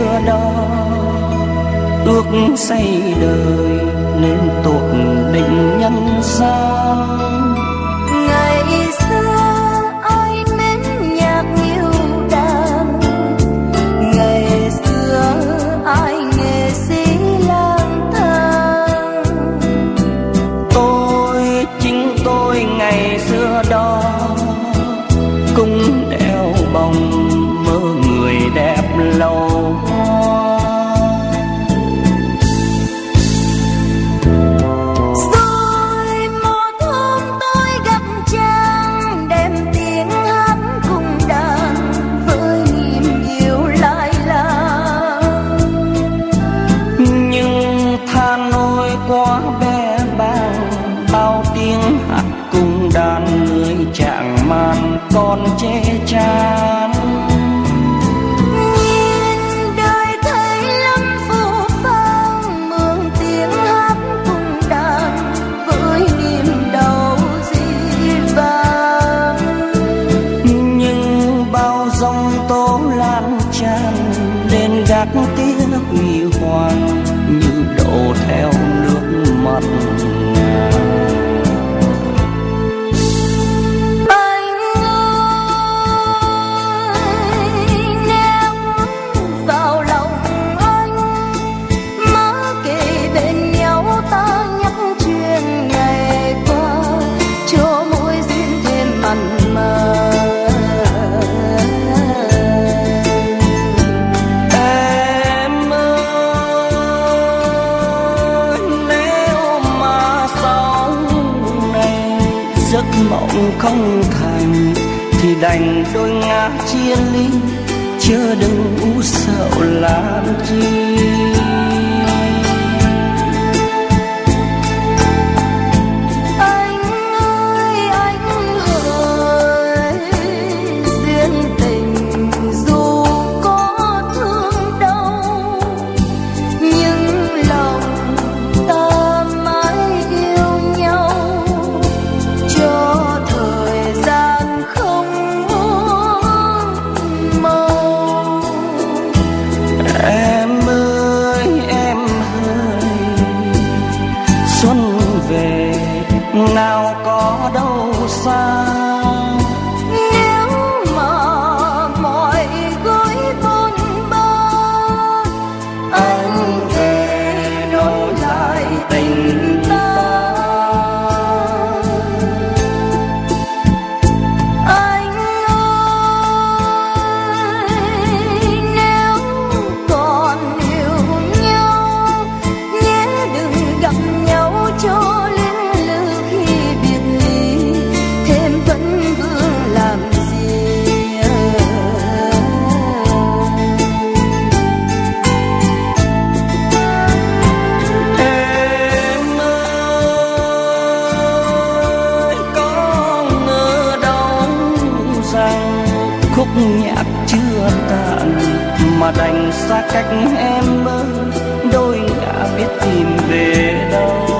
xưa đó. Ước xây đời nên tột định nhân gian. con che không thành thì đành đôi ngã chia ly chớ đừng u sầu làm chi. có đâu xa. Nếu mà mọi gối bôn ba, anh về đổi lại tình ta? Anh ơi, nếu còn yêu nhau, nhé đừng gặp nhau. đành xa cách em ơi đôi đã biết tìm về đâu.